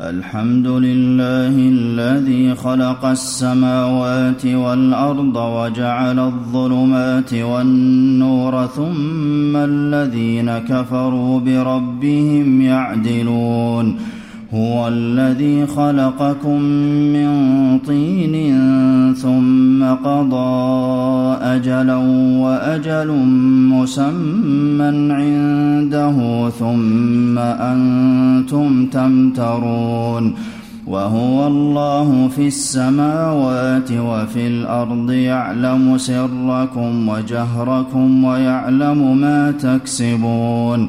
الحمد لله الذي خلق السماوات والأرض وجعل الظلمات والنور ثم الذين كفروا بربهم يعدلون هو الذي خلقكم من طين ثم قضى أجلا وأجل مسمى عنده ثم أنتم تمترون وهو الله في السماوات وفي الأرض يعلم سركم وجهركم ويعلم ما تكسبون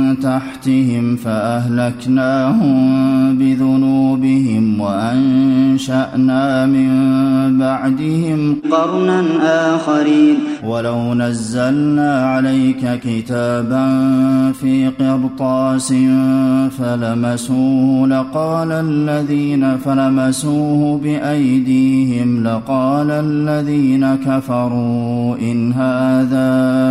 تحتهم فأهلكناهم بذنوبهم وأنشأنا من بعدهم قرنا آخرين. ولو نزلنا عليك كتابا في قرطاس فلمسوه لقال الذين فلمسوه بأيديهم لقال الذين كفروا إن هذا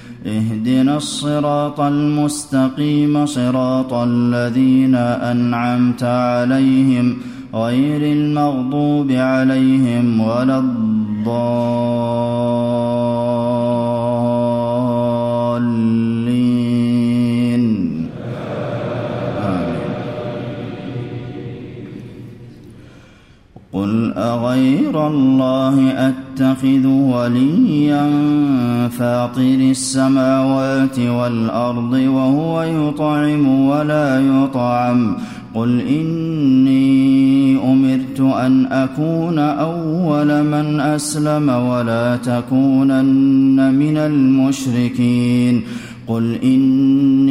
اهدنا الصراط المستقيم صراط الذين أنعمت عليهم غير المغضوب عليهم ولا الضالين. آمين. قل أغير الله أتخذ وليا فاطر السماوات والأرض وهو يطعم ولا يطعم. قل إني أمرت أن أكون أول من أسلم ولا تكونن من المشركين. قل إني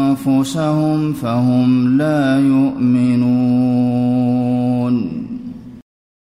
أنفسهم فهم لا يؤمنون.